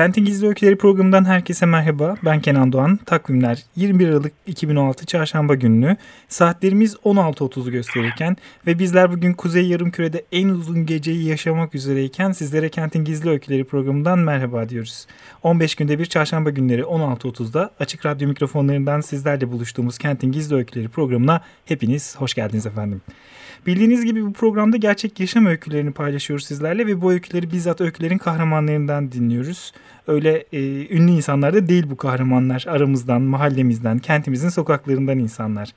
Kentin Gizli Öyküleri programından herkese merhaba. Ben Kenan Doğan. Takvimler 21 Aralık 2016 Çarşamba günü. Saatlerimiz 16.30'u gösterirken ve bizler bugün Kuzey Yarımküre'de en uzun geceyi yaşamak üzereyken sizlere Kentin Gizli Öyküleri programından merhaba diyoruz. 15 günde bir çarşamba günleri 16.30'da Açık Radyo mikrofonlarından sizlerle buluştuğumuz Kentin Gizli Öyküleri programına hepiniz hoş geldiniz efendim. Bildiğiniz gibi bu programda gerçek yaşam öykülerini paylaşıyoruz sizlerle ve bu öyküleri bizzat öykülerin kahramanlarından dinliyoruz. Öyle e, ünlü insanlar da değil bu kahramanlar. Aramızdan, mahallemizden, kentimizin sokaklarından insanlar.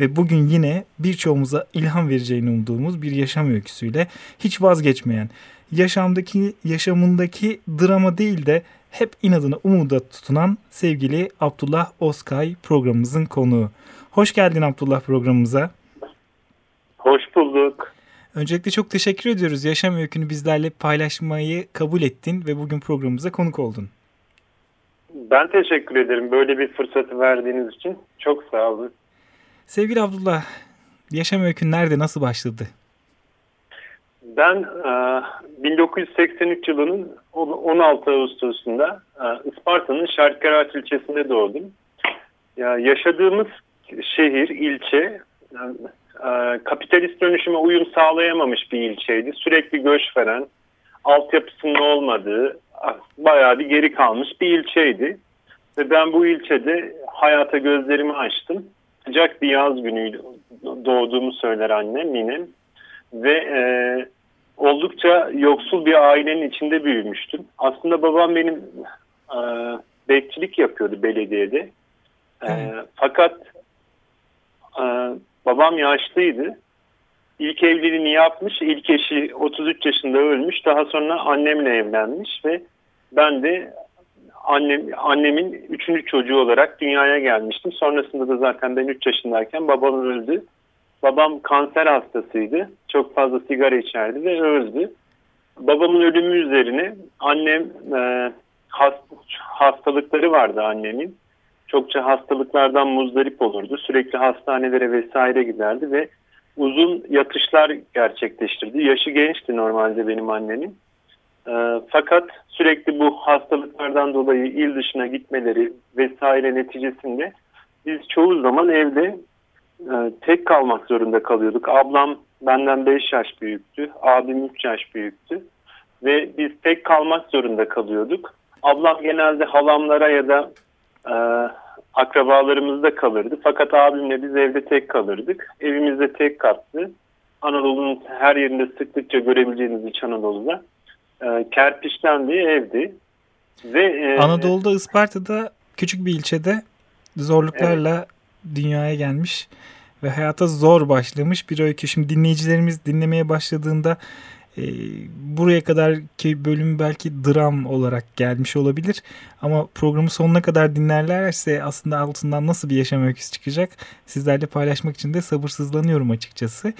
Ve bugün yine birçoğumuza ilham vereceğini umduğumuz bir yaşam öyküsüyle hiç vazgeçmeyen, yaşamdaki yaşamındaki drama değil de hep inadına umuda tutunan sevgili Abdullah Oskay programımızın konuğu. Hoş geldin Abdullah programımıza. Hoş bulduk. Öncelikle çok teşekkür ediyoruz. Yaşam öykünü bizlerle paylaşmayı kabul ettin ve bugün programımıza konuk oldun. Ben teşekkür ederim böyle bir fırsatı verdiğiniz için. Çok sağ olun. Sevgili Abdullah, yaşam öykün nerede, nasıl başladı? Ben e, 1983 yılının 16 Ağustos'unda e, Isparta'nın Şarkıraç ilçesinde doğdum. Ya, yaşadığımız şehir, ilçe e, kapitalist dönüşüme uyum sağlayamamış bir ilçeydi. Sürekli göç veren, altyapısının olmadığı, bayağı bir geri kalmış bir ilçeydi. Ve ben bu ilçede hayata gözlerimi açtım. Sıcak bir yaz günüydü doğduğumu söyler annem, ninem. Ve e, oldukça yoksul bir ailenin içinde büyümüştüm. Aslında babam benim e, bekçilik yapıyordu belediyede. E, fakat e, Babam yaşlıydı. İlk evliliğini yapmış. İlk eşi 33 yaşında ölmüş. Daha sonra annemle evlenmiş ve ben de annem annemin üçüncü çocuğu olarak dünyaya gelmiştim. Sonrasında da zaten ben 3 yaşındayken babam öldü. Babam kanser hastasıydı. Çok fazla sigara içerdi ve öldü. Babamın ölümü üzerine annem e, hast, hastalıkları vardı annemin çokça hastalıklardan muzdarip olurdu. Sürekli hastanelere vesaire giderdi ve uzun yatışlar gerçekleştirdi. Yaşı gençti normalde benim annemin. E, fakat sürekli bu hastalıklardan dolayı il dışına gitmeleri vesaire neticesinde biz çoğu zaman evde e, tek kalmak zorunda kalıyorduk. Ablam benden 5 yaş büyüktü, abim 3 yaş büyüktü ve biz tek kalmak zorunda kalıyorduk. Ablam genelde halamlara ya da e, akrabalarımızda kalırdı. Fakat abimle biz evde tek kalırdık. Evimizde tek katlı. Anadolu'nun her yerinde sıklıkça görebileceğiniz İç Anadolu'da. E, kerpiçten bir evdi. Ve, e, Anadolu'da Isparta'da küçük bir ilçede zorluklarla evet. dünyaya gelmiş ve hayata zor başlamış bir öykü. Şimdi dinleyicilerimiz dinlemeye başladığında e, buraya kadar ki bölüm belki dram olarak gelmiş olabilir ama programı sonuna kadar dinlerlerse aslında altından nasıl bir yaşam öyküsü çıkacak sizlerle paylaşmak için de sabırsızlanıyorum açıkçası.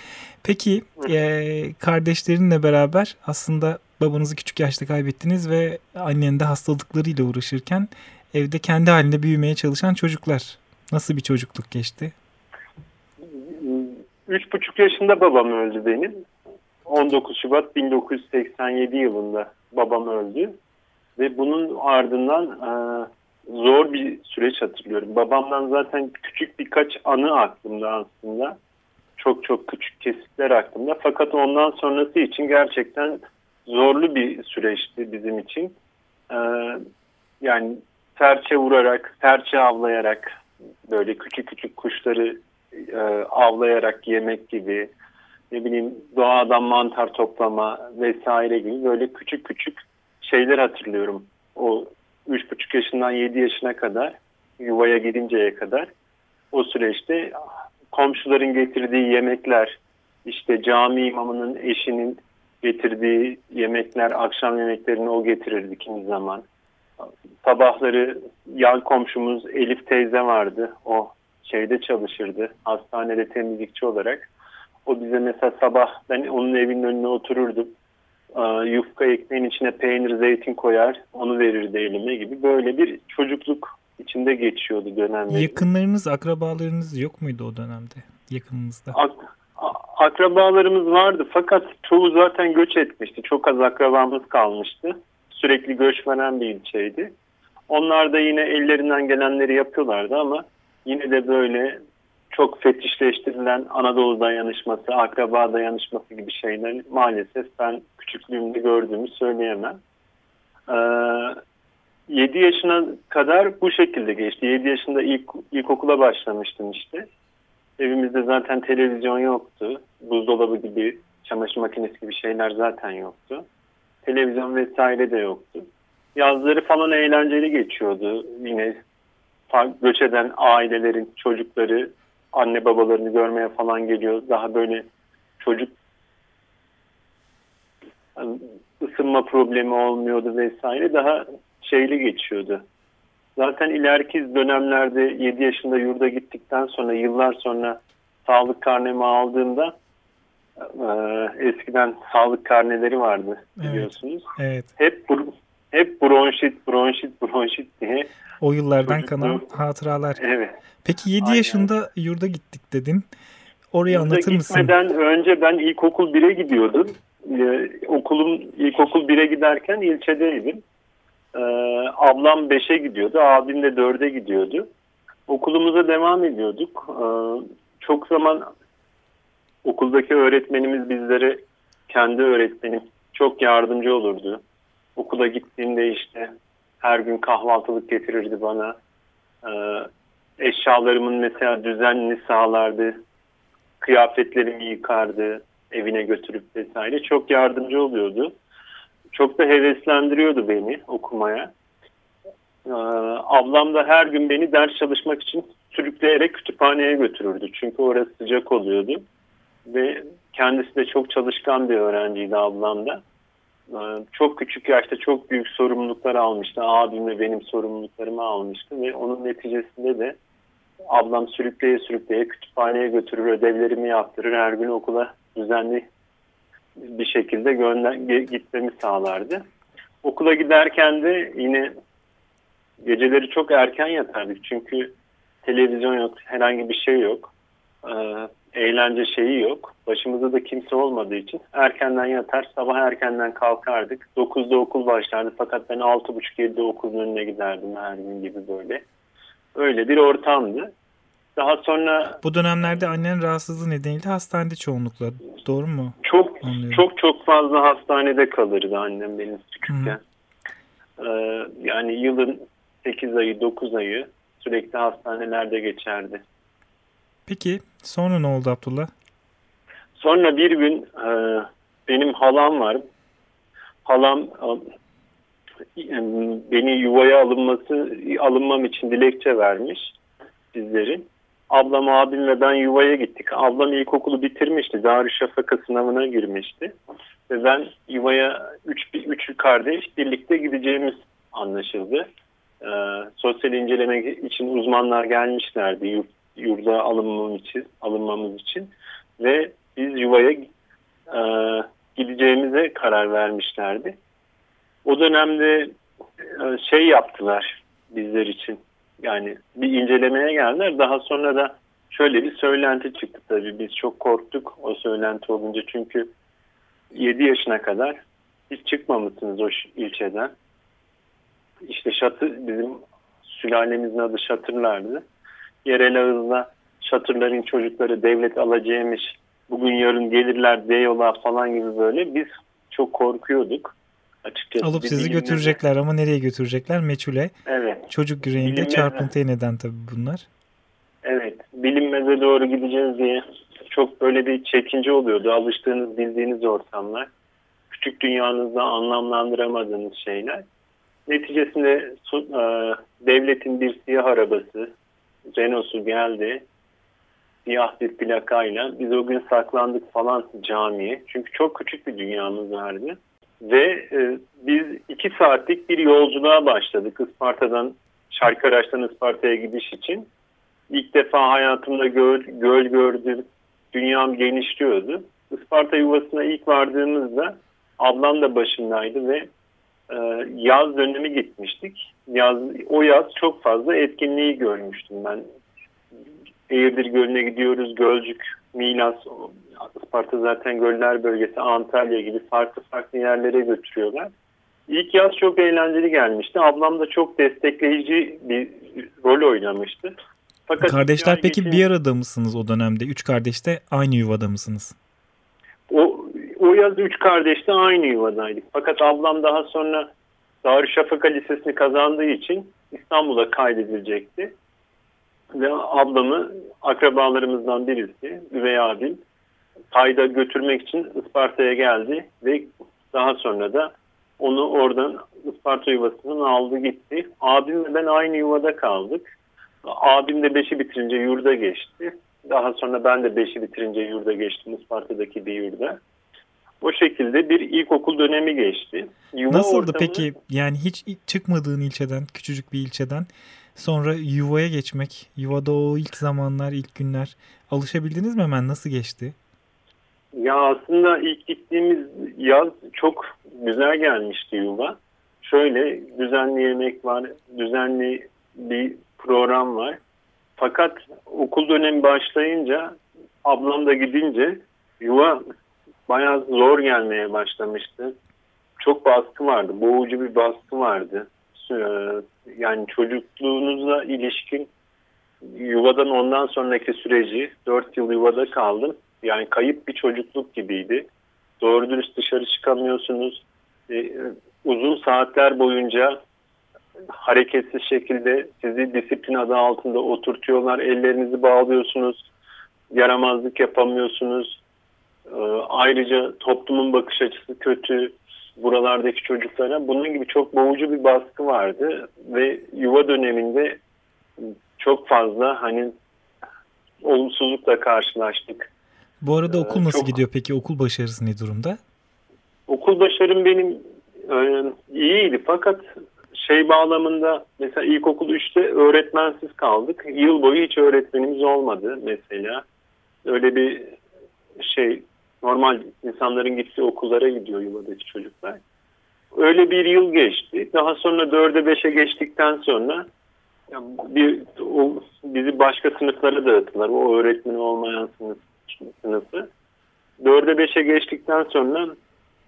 Peki e, kardeşlerinle beraber aslında babanızı küçük yaşta kaybettiniz ve annen de hastalıklarıyla uğraşırken evde kendi halinde büyümeye çalışan çocuklar. Nasıl bir çocukluk geçti? Üç buçuk yaşında babam öldü benim. 19 Şubat 1987 yılında babam öldü ve bunun ardından e, zor bir süreç hatırlıyorum. Babamdan zaten küçük birkaç anı aklımda aslında. Çok çok küçük kesitler aklımda. Fakat ondan sonrası için gerçekten zorlu bir süreçti bizim için. E, yani serçe vurarak, serçe avlayarak, böyle küçük küçük kuşları e, avlayarak yemek gibi ne bileyim doğadan mantar toplama vesaire gibi böyle küçük küçük şeyler hatırlıyorum. O 3,5 yaşından 7 yaşına kadar yuvaya gidinceye kadar o süreçte komşuların getirdiği yemekler işte cami imamının eşinin getirdiği yemekler, akşam yemeklerini o getirirdi kimi zaman. Sabahları yan komşumuz Elif teyze vardı. O şeyde çalışırdı. Hastanede temizlikçi olarak. O bize mesela sabah ben onun evinin önüne otururdum. Yufka ekmeğin içine peynir, zeytin koyar. Onu verirdi elime gibi. Böyle bir çocukluk içinde geçiyordu dönemde. Yakınlarınız, akrabalarınız yok muydu o dönemde yakınınızda? Ak akrabalarımız vardı fakat çoğu zaten göç etmişti. Çok az akrabamız kalmıştı. Sürekli göç veren bir ilçeydi. Onlar da yine ellerinden gelenleri yapıyorlardı ama yine de böyle çok fetişleştirilen Anadolu dayanışması, akraba dayanışması gibi şeyler maalesef ben küçüklüğümde gördüğümü söyleyemem. Ee, 7 yaşına kadar bu şekilde geçti. 7 yaşında ilk ilkokula başlamıştım işte. Evimizde zaten televizyon yoktu. Buzdolabı gibi, çamaşır makinesi gibi şeyler zaten yoktu. Televizyon vesaire de yoktu. Yazları falan eğlenceli geçiyordu. Yine göç eden ailelerin çocukları anne babalarını görmeye falan geliyor. Daha böyle çocuk ısınma problemi olmuyordu vesaire. Daha şeyli geçiyordu. Zaten ileriki dönemlerde 7 yaşında yurda gittikten sonra yıllar sonra sağlık karnemi aldığımda e, eskiden sağlık karneleri vardı biliyorsunuz. Evet. Hep hep bronşit, bronşit, bronşit diye. O yıllardan kalan hatıralar. Evet. Peki 7 Aynen. yaşında yurda gittik dedin. Orayı yurda anlatır mısın? Gitmeden önce ben ilkokul 1'e gidiyordum. Ee, okulum ilkokul 1'e giderken ilçedeydim. Ee, ablam 5'e gidiyordu, abim de 4'e gidiyordu. Okulumuza devam ediyorduk. Ee, çok zaman okuldaki öğretmenimiz bizlere kendi öğretmenim çok yardımcı olurdu. Okula gittiğimde işte her gün kahvaltılık getirirdi bana. Ee, eşyalarımın mesela düzenli sağlardı. Kıyafetlerimi yıkardı evine götürüp vesaire. Çok yardımcı oluyordu. Çok da heveslendiriyordu beni okumaya. Ee, ablam da her gün beni ders çalışmak için sürükleyerek kütüphaneye götürürdü. Çünkü orası sıcak oluyordu. Ve kendisi de çok çalışkan bir öğrenciydi ablam da. Ee, çok küçük yaşta çok büyük sorumluluklar almıştı. Abim ve benim sorumluluklarımı almıştı ve onun neticesinde de ablam sürükleye sürükleye kütüphaneye götürür, ödevlerimi yaptırır, her gün okula düzenli bir şekilde gönder gitmemi sağlardı. Okula giderken de yine geceleri çok erken yatardık çünkü televizyon yok, herhangi bir şey yok. Eğlence şeyi yok. Başımızda da kimse olmadığı için erkenden yatar, sabah erkenden kalkardık. 9'da okul başlardı fakat ben 6.30-7'de okulun önüne giderdim her gün gibi böyle. Öyle bir ortamdı. Daha sonra... Bu dönemlerde annen rahatsızlığı nedeniyle hastanede çoğunlukla. Doğru mu? Çok Anlıyorum. çok çok fazla hastanede kalırdı annem benim küçükken. Ee, yani yılın 8 ayı 9 ayı sürekli hastanelerde geçerdi. Peki sonra ne oldu Abdullah? Sonra bir gün e, benim halam var. Halam e, beni yuvaya alınması alınmam için dilekçe vermiş bizlerin. Ablam, abim ve ben yuvaya gittik. Ablam ilkokulu bitirmişti. Darüşşafaka sınavına girmişti. Ve ben yuvaya üç, üç kardeş birlikte gideceğimiz anlaşıldı. Ee, sosyal inceleme için uzmanlar gelmişlerdi yurt, yurda alınmamız için, alınmamız için. Ve biz yuvaya e, gideceğimize karar vermişlerdi. O dönemde e, şey yaptılar bizler için yani bir incelemeye geldiler. Daha sonra da şöyle bir söylenti çıktı tabii. Biz çok korktuk o söylenti olunca. Çünkü 7 yaşına kadar hiç çıkmamışsınız o ilçeden. İşte Şatı bizim sülalemizin adı Şatırlardı. Yerel ağızla Şatırların çocukları devlet alacağımış. Bugün yarın gelirler diyorlar falan gibi böyle. Biz çok korkuyorduk açıkçası. Alıp sizi götürecekler ama nereye götürecekler meçhule. Evet. Çocuk yüreğinde Bilinmeze. çarpıntıya neden tabii bunlar. Evet. Bilinmeze doğru gideceğiz diye çok böyle bir çekince oluyordu. Alıştığınız, bildiğiniz ortamlar. Küçük dünyanızda anlamlandıramadığınız şeyler. Neticesinde e, devletin bir siyah arabası, Renault'su geldi. siyah bir plakayla. Biz o gün saklandık falan camiye. Çünkü çok küçük bir dünyamız vardı. Ve e, biz iki saatlik bir yolculuğa başladık Isparta'dan, Şarkıraş'tan Isparta'ya gidiş için. İlk defa hayatımda göl, göl gördüm. Dünyam genişliyordu. Isparta yuvasına ilk vardığımızda ablam da başındaydı ve yaz dönemi gitmiştik. Yaz, o yaz çok fazla etkinliği görmüştüm ben. Eğirdir Gölü'ne gidiyoruz, Gölcük, Milas, Isparta zaten göller bölgesi, Antalya gibi farklı farklı yerlere götürüyorlar. İlk yaz çok eğlenceli gelmişti. Ablam da çok destekleyici bir rol oynamıştı. Fakat Kardeşler peki geçin... bir arada mısınız o dönemde? Üç kardeş de aynı yuvada mısınız? O, yaz üç kardeş de aynı yuvadaydık. Fakat ablam daha sonra Darüşşafaka Lisesi'ni kazandığı için İstanbul'a kaydedilecekti. Ve ablamı akrabalarımızdan birisi, üvey abim, kayda götürmek için Isparta'ya geldi ve daha sonra da onu oradan Isparta yuvasından aldı gitti. Abimle ben aynı yuvada kaldık. Abim de beşi bitirince yurda geçti. Daha sonra ben de beşi bitirince yurda geçtim Isparta'daki bir yurda. O şekilde bir ilkokul dönemi geçti. Yuva Nasıldı ortamı... peki? Yani hiç çıkmadığın ilçeden, küçücük bir ilçeden sonra yuvaya geçmek, yuvada o ilk zamanlar, ilk günler alışabildiniz mi hemen? Nasıl geçti? Ya aslında ilk gittiğimiz yaz çok güzel gelmişti yuva. Şöyle düzenli yemek var, düzenli bir program var. Fakat okul dönemi başlayınca ablam da gidince yuva bayağı zor gelmeye başlamıştı. Çok baskı vardı. Boğucu bir baskı vardı. Ee, yani çocukluğunuzla ilişkin yuvadan ondan sonraki süreci 4 yıl yuvada kaldım. Yani kayıp bir çocukluk gibiydi. Doğru dürüst dışarı çıkamıyorsunuz. Ee, uzun saatler boyunca hareketsiz şekilde sizi disiplin adı altında oturtuyorlar. Ellerinizi bağlıyorsunuz. Yaramazlık yapamıyorsunuz. Ee, ayrıca toplumun bakış açısı kötü buralardaki çocuklara. Bunun gibi çok boğucu bir baskı vardı ve yuva döneminde çok fazla hani olumsuzlukla karşılaştık. Bu arada ee, okul nasıl çok... gidiyor peki? Okul başarısı ne durumda? Okul başarım benim e, iyiydi fakat şey bağlamında mesela ilkokul 3'te öğretmensiz kaldık. Yıl boyu hiç öğretmenimiz olmadı mesela. Öyle bir şey normal insanların gittiği okullara gidiyor yuvadaki çocuklar. Öyle bir yıl geçti. Daha sonra 4'e 5'e geçtikten sonra bir o, bizi başka sınıflara dağıttılar. O öğretmeni olmayan sınıf, sınıfı. 4'e 5'e geçtikten sonra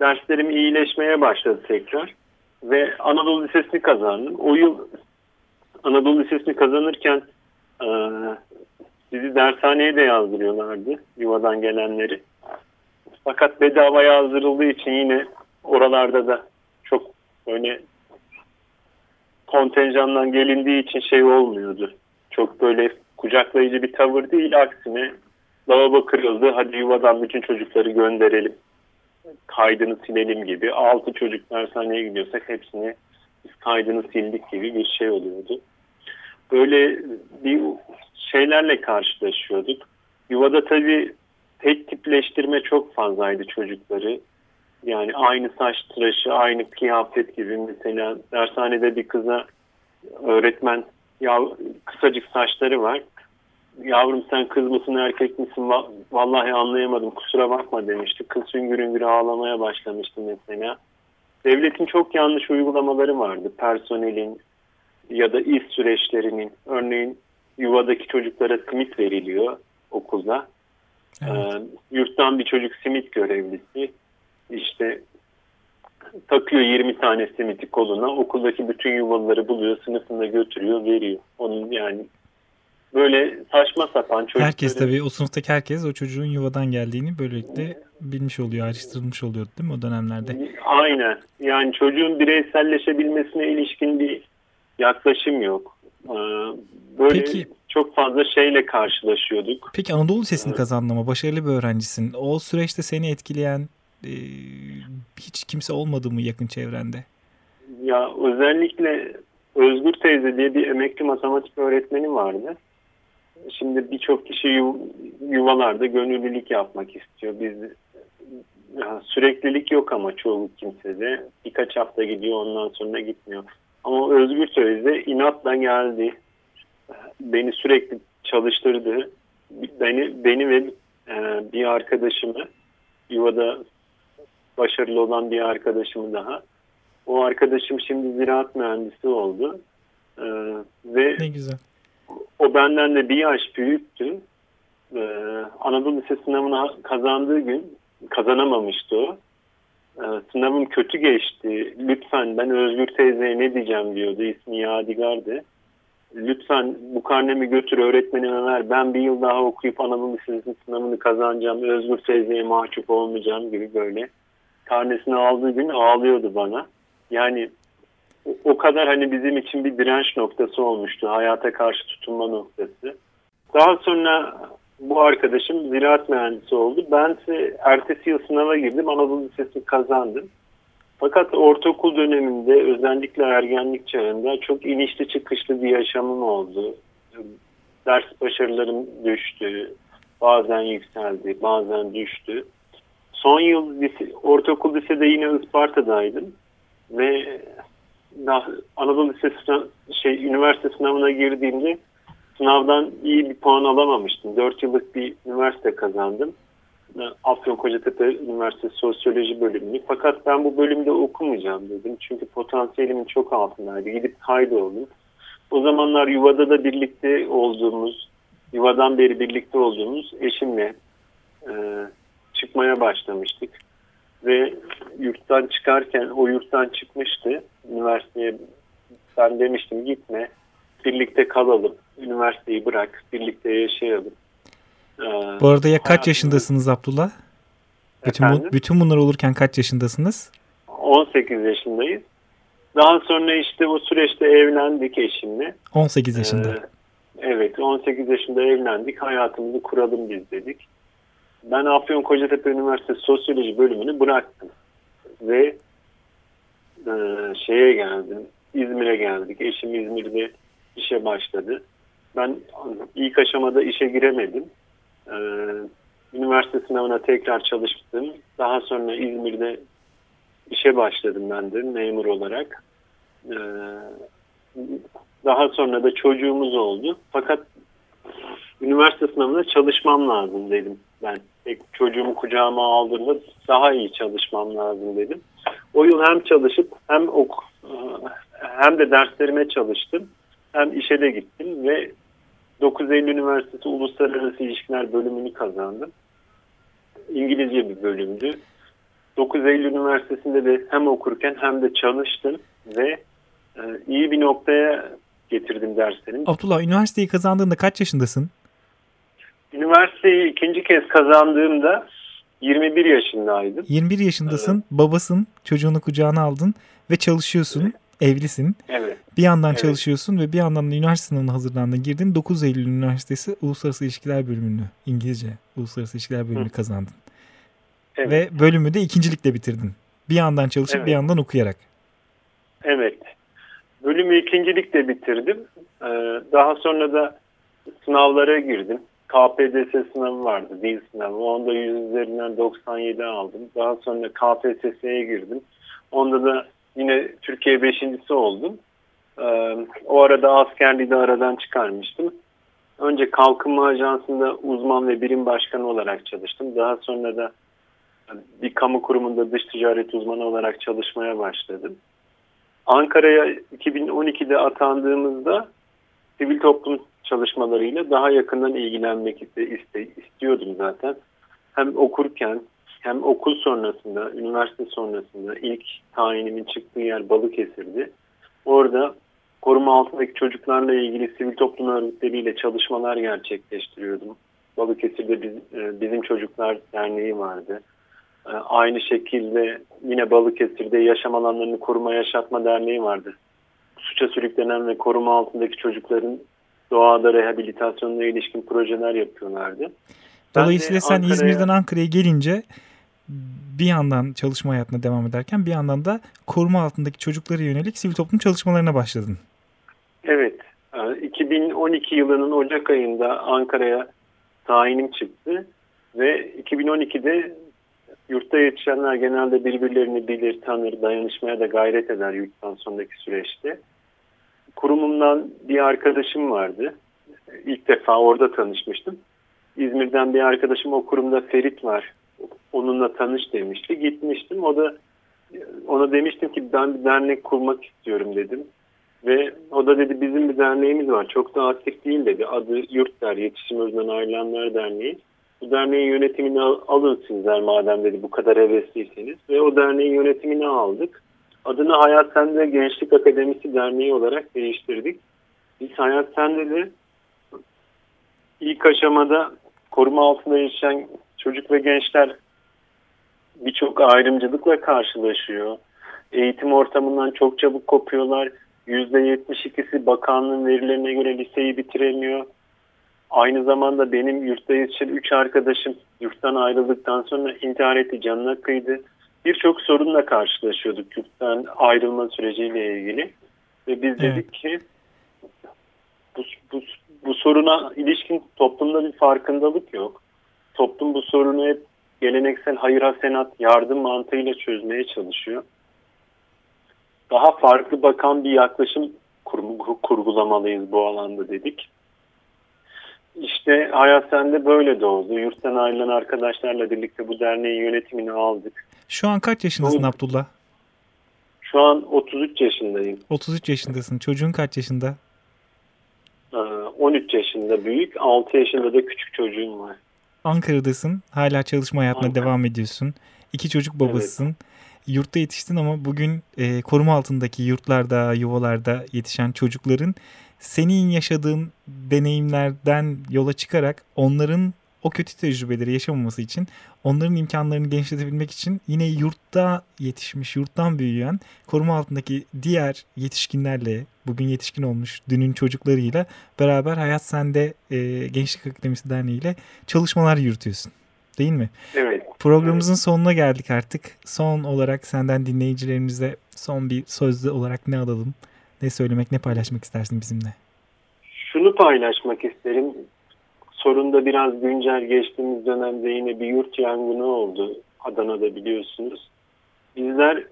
derslerim iyileşmeye başladı tekrar. Ve Anadolu Lisesi'ni kazandım. O yıl Anadolu Lisesi'ni kazanırken e, bizi dershaneye de yazdırıyorlardı yuvadan gelenleri. Fakat bedava yazdırıldığı için yine oralarda da çok böyle kontenjandan gelindiği için şey olmuyordu. Çok böyle kucaklayıcı bir tavır değil. Aksine lavabo kırıldı hadi yuvadan bütün çocukları gönderelim. Kaydını silelim gibi. Altı çocuk dershaneye gidiyorsak hepsini biz kaydını sildik gibi bir şey oluyordu. Böyle bir şeylerle karşılaşıyorduk. Yuvada tabii tek tipleştirme çok fazlaydı çocukları. Yani aynı saç tıraşı, aynı kıyafet gibi mesela dershanede bir kıza öğretmen ya kısacık saçları var. Yavrum sen kız mısın erkek misin vallahi anlayamadım kusura bakma demişti. Kız hüngür hüngür ağlamaya başlamıştı mesela. Devletin çok yanlış uygulamaları vardı. Personelin ya da iş süreçlerinin örneğin yuvadaki çocuklara simit veriliyor okulda. Evet. Ee, yurttan bir çocuk simit görevlisi işte takıyor 20 tane simiti koluna okuldaki bütün yuvaları buluyor sınıfında götürüyor veriyor. Onun yani böyle saçma sapan çocukları... Herkes tabii o sınıftaki herkes o çocuğun yuvadan geldiğini böylelikle bilmiş oluyor, ayrıştırılmış oluyor değil mi o dönemlerde? Aynen. Yani çocuğun bireyselleşebilmesine ilişkin bir yaklaşım yok. Ee, böyle Peki, çok fazla şeyle karşılaşıyorduk. Peki Anadolu Lisesi'ni evet. kazandın ama başarılı bir öğrencisin. O süreçte seni etkileyen e, hiç kimse olmadı mı yakın çevrende? Ya özellikle Özgür teyze diye bir emekli matematik öğretmeni vardı. şimdi birçok kişi yu, yuvalarda gönüllülük yapmak istiyor. Biz ya, süreklilik yok ama çoğu kimsede. Birkaç hafta gidiyor ondan sonra gitmiyor. Ama Özgür Sözde inatla geldi. Beni sürekli çalıştırdı. Beni, beni ve e, bir arkadaşımı yuvada başarılı olan bir arkadaşımı daha. O arkadaşım şimdi ziraat mühendisi oldu. Ee, ve ne güzel. O benden de bir yaş büyüktü. Ee, Anadolu Lise sınavını kazandığı gün kazanamamıştı o. Ee, sınavım kötü geçti. Lütfen ben Özgür teyzeye ne diyeceğim diyordu. İsmi Yadigar'dı. Lütfen bu karnemi götür öğretmenime ver. Ben bir yıl daha okuyup Anadolu Lisesi sınavını kazanacağım. Özgür teyzeye mahcup olmayacağım gibi böyle. Karnesini aldığı gün ağlıyordu bana. Yani o kadar hani bizim için bir direnç noktası olmuştu. Hayata karşı tutunma noktası. Daha sonra bu arkadaşım ziraat mühendisi oldu. Ben ertesi yıl sınava girdim. Anadolu Lisesi kazandım. Fakat ortaokul döneminde özellikle ergenlik çağında çok inişli çıkışlı bir yaşamım oldu. Ders başarılarım düştü. Bazen yükseldi, bazen düştü. Son yıl lise, ortaokul lisede yine Isparta'daydım. Ve Anadolu Lisesi şey üniversite sınavına girdiğimde sınavdan iyi bir puan alamamıştım. 4 yıllık bir üniversite kazandım. Afyon Kocatepe Üniversitesi Sosyoloji bölümünü. Fakat ben bu bölümde okumayacağım dedim. Çünkü potansiyelimin çok altındaydı. Gidip kaydoldum. O zamanlar yuvada da birlikte olduğumuz, yuvadan beri birlikte olduğumuz eşimle e, çıkmaya başlamıştık. Ve yurttan çıkarken o yurttan çıkmıştı. Üniversiteye ben demiştim gitme birlikte kalalım. Üniversiteyi bırak birlikte yaşayalım. Ee, bu arada ya kaç yaşındasınız Abdullah? Bütün, bu, bütün bunlar olurken kaç yaşındasınız? 18 yaşındayız. Daha sonra işte o süreçte evlendik eşimle. 18 yaşında. Ee, evet 18 yaşında evlendik. Hayatımızı kuralım biz dedik. Ben Afyon Kocatepe Üniversitesi Sosyoloji bölümünü bıraktım. Ve e, şeye geldim. İzmir'e geldik. Eşim İzmir'de işe başladı. Ben ilk aşamada işe giremedim. Ee, üniversite sınavına tekrar çalıştım. Daha sonra İzmir'de işe başladım ben de memur olarak. Ee, daha sonra da çocuğumuz oldu. Fakat üniversite sınavında çalışmam lazım dedim ben. Çocuğumu kucağıma aldığımda daha iyi çalışmam lazım dedim. O yıl hem çalışıp hem ok hem de derslerime çalıştım. Hem işe de gittim ve 9 Eylül Üniversitesi Uluslararası İlişkiler bölümünü kazandım. İngilizce bir bölümdü. 9 Eylül Üniversitesi'nde de hem okurken hem de çalıştım ve e, iyi bir noktaya getirdim derslerimi. Abdullah üniversiteyi kazandığında kaç yaşındasın? Üniversiteyi ikinci kez kazandığımda 21 yaşındaydım. 21 yaşındasın, evet. babasın, çocuğunu kucağına aldın ve çalışıyorsun, evet. Evlisin. Evet. Bir yandan evet. çalışıyorsun ve bir yandan da üniversite sınavına hazırlandın. Girdin 9 Eylül Üniversitesi Uluslararası İlişkiler bölümünü, İngilizce Uluslararası İlişkiler bölümünü Hı. kazandın. Evet. Ve bölümü de ikincilikle bitirdin. Bir yandan çalışıp evet. bir yandan okuyarak. Evet. Bölümü ikincilikle bitirdim. Ee, daha sonra da sınavlara girdim. KPDS sınavı vardı, dil sınavı. Onda 100 üzerinden 97 aldım. Daha sonra KPSS'ye girdim. Onda da yine Türkiye beşincisi oldum. Ee, o arada askerliği de aradan çıkarmıştım. Önce Kalkınma Ajansı'nda uzman ve birim başkanı olarak çalıştım. Daha sonra da bir kamu kurumunda dış ticaret uzmanı olarak çalışmaya başladım. Ankara'ya 2012'de atandığımızda sivil toplum çalışmalarıyla daha yakından ilgilenmek istiyordum zaten. Hem okurken hem okul sonrasında, üniversite sonrasında ilk tayinimin çıktığı yer Balıkesir'di. Orada koruma altındaki çocuklarla ilgili sivil toplum örgütleriyle çalışmalar gerçekleştiriyordum. Balıkesir'de biz, e, bizim çocuklar derneği vardı. E, aynı şekilde yine Balıkesir'de yaşam alanlarını koruma yaşatma derneği vardı. Suça sürüklenen ve koruma altındaki çocukların doğada rehabilitasyonuna ilişkin projeler yapıyorlardı. Dolayısıyla sen. İzmir'den Ankara'ya gelince bir yandan çalışma hayatına devam ederken bir yandan da koruma altındaki çocuklara yönelik sivil toplum çalışmalarına başladın. Evet. 2012 yılının Ocak ayında Ankara'ya tayinim çıktı ve 2012'de yurtta yetişenler genelde birbirlerini bilir, tanır, dayanışmaya da gayret eder yurttan sonraki süreçte. Kurumumdan bir arkadaşım vardı. İlk defa orada tanışmıştım. İzmir'den bir arkadaşım o kurumda Ferit var. Onunla tanış demişti. Gitmiştim. O da ona demiştim ki ben bir dernek kurmak istiyorum dedim. Ve o da dedi bizim bir derneğimiz var. Çok da aktif değil dedi. Adı Yurtlar Yetişim Özden Ayrılanlar Derneği. Bu derneğin yönetimini alın sizler madem dedi bu kadar hevesliyseniz. Ve o derneğin yönetimini aldık. Adını Hayat Sende Gençlik Akademisi Derneği olarak değiştirdik. Biz Hayat Sende de ilk aşamada koruma altında yaşayan çocuk ve gençler birçok ayrımcılıkla karşılaşıyor. Eğitim ortamından çok çabuk kopuyorlar. %72'si bakanlığın verilerine göre liseyi bitiremiyor. Aynı zamanda benim yurtta yetişen 3 arkadaşım yurttan ayrıldıktan sonra intihar etti, canına kıydı. Birçok sorunla karşılaşıyorduk yurttan ayrılma süreciyle ilgili. Ve biz evet. dedik ki bu, bu, bu soruna ilişkin toplumda bir farkındalık yok. Toplum bu sorunu hep geleneksel hayır hasenat yardım mantığıyla çözmeye çalışıyor. Daha farklı bakan bir yaklaşım kur, kurgulamalıyız bu alanda dedik. İşte Hayat Sen'de böyle doğdu. Yurttan ayrılan arkadaşlarla birlikte bu derneğin yönetimini aldık. Şu an kaç yaşındasın Abdullah? Şu an 33 yaşındayım. 33 yaşındasın. Çocuğun kaç yaşında? 13 yaşında büyük, 6 yaşında da küçük çocuğum var. Ankara'dasın. Hala çalışma hayatına Ankara. devam ediyorsun. İki çocuk babasısın. Evet. Yurtta yetiştin ama bugün e, koruma altındaki yurtlarda, yuvalarda yetişen çocukların senin yaşadığın deneyimlerden yola çıkarak onların o kötü tecrübeleri yaşamaması için onların imkanlarını genişletebilmek için yine yurtta yetişmiş, yurttan büyüyen koruma altındaki diğer yetişkinlerle, bugün yetişkin olmuş dünün çocuklarıyla beraber Hayat Sende e, Gençlik Akademisi Derneği ile çalışmalar yürütüyorsun. Değil mi? Evet. Programımızın sonuna geldik artık. Son olarak senden dinleyicilerimize son bir sözlü olarak ne alalım? Ne söylemek, ne paylaşmak istersin bizimle? Şunu paylaşmak isterim sorunda biraz güncel geçtiğimiz dönemde yine bir yurt yangını oldu Adana'da biliyorsunuz. Bizler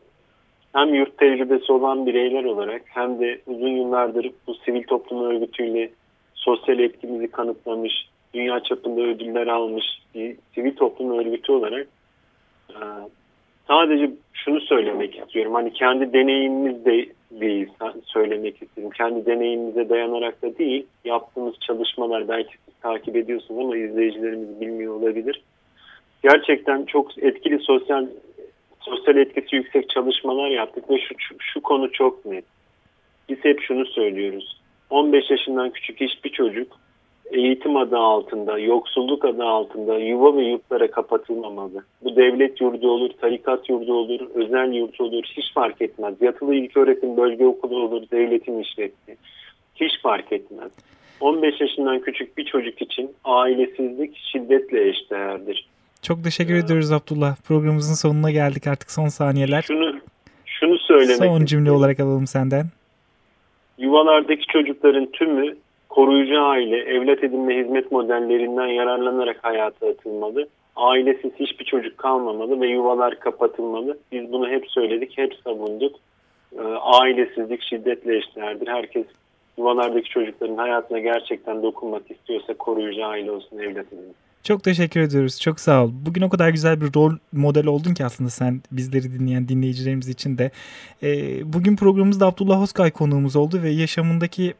hem yurt tecrübesi olan bireyler olarak hem de uzun yıllardır bu sivil toplum örgütüyle sosyal etkimizi kanıtlamış, dünya çapında ödüller almış bir sivil toplum örgütü olarak e, sadece şunu söylemek istiyorum. Hani kendi deneyimimiz de değil söylemek istedim. Kendi deneyimimize dayanarak da değil yaptığımız çalışmalar belki takip ediyorsunuz ama izleyicilerimiz bilmiyor olabilir. Gerçekten çok etkili sosyal sosyal etkisi yüksek çalışmalar yaptık ve şu, şu, şu konu çok net. Biz hep şunu söylüyoruz. 15 yaşından küçük hiçbir çocuk eğitim adı altında, yoksulluk adı altında yuva ve yurtlara kapatılmamalı. Bu devlet yurdu olur, tarikat yurdu olur, özel yurt olur, hiç fark etmez. Yatılı ilk öğretim bölge okulu olur, devletin işlettiği. Hiç fark etmez. 15 yaşından küçük bir çocuk için ailesizlik şiddetle eşdeğerdir. Çok teşekkür ee, ediyoruz Abdullah. Programımızın sonuna geldik artık son saniyeler. Şunu şunu söylemek Son cümle olarak alalım senden. Yuvalardaki çocukların tümü koruyucu aile, evlat edinme hizmet modellerinden yararlanarak hayata atılmalı. Ailesiz hiçbir çocuk kalmamalı ve yuvalar kapatılmalı. Biz bunu hep söyledik, hep savunduk. Ee, ailesizlik şiddetle eşdeğerdir. Herkes yuvalardaki çocukların hayatına gerçekten dokunmak istiyorsa koruyucu aile olsun, evlat edinsin. Çok teşekkür ediyoruz. Çok sağ ol. Bugün o kadar güzel bir rol model oldun ki aslında sen bizleri dinleyen dinleyicilerimiz için de. Ee, bugün programımızda Abdullah Hoskay konuğumuz oldu ve yaşamındaki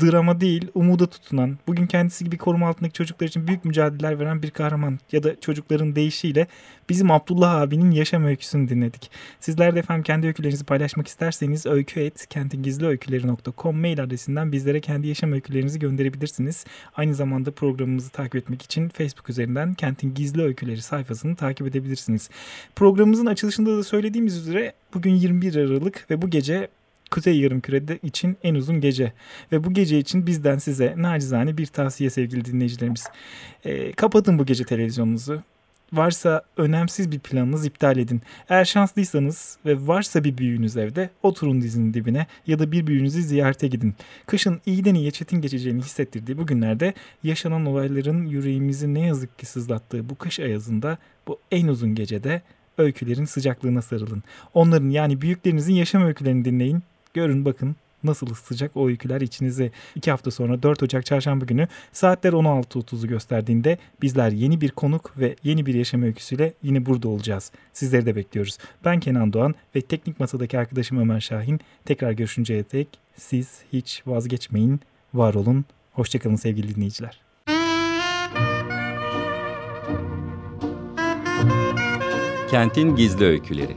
drama değil umuda tutunan, bugün kendisi gibi koruma altındaki çocuklar için büyük mücadeleler veren bir kahraman ya da çocukların değişiyle bizim Abdullah abinin yaşam öyküsünü dinledik. Sizler de efendim kendi öykülerinizi paylaşmak isterseniz öykü et kentingizliöyküleri.com mail adresinden bizlere kendi yaşam öykülerinizi gönderebilirsiniz. Aynı zamanda programımızı takip etmek için Facebook üzerinden Kentin Gizli Öyküleri sayfasını takip edebilirsiniz. Programımızın açılışında da söylediğimiz üzere bugün 21 Aralık ve bu gece Kuzey Yarımküre'de için en uzun gece. Ve bu gece için bizden size nacizane bir tavsiye sevgili dinleyicilerimiz. E, kapatın bu gece televizyonunuzu Varsa önemsiz bir planınız iptal edin. Eğer şanslıysanız ve varsa bir büyüğünüz evde oturun dizinin dibine ya da bir büyüğünüzü ziyarete gidin. Kışın iyiden iyiye çetin geçeceğini hissettirdiği bu günlerde yaşanan olayların yüreğimizi ne yazık ki sızlattığı bu kış ayazında bu en uzun gecede öykülerin sıcaklığına sarılın. Onların yani büyüklerinizin yaşam öykülerini dinleyin. Görün bakın nasıl ısıtacak o öyküler içinize. İki hafta sonra 4 Ocak çarşamba günü saatler 16.30'u gösterdiğinde bizler yeni bir konuk ve yeni bir yaşam öyküsüyle yine burada olacağız. Sizleri de bekliyoruz. Ben Kenan Doğan ve teknik masadaki arkadaşım Ömer Şahin. Tekrar görüşünceye dek siz hiç vazgeçmeyin, var olun. Hoşçakalın sevgili dinleyiciler. Kentin Gizli Öyküleri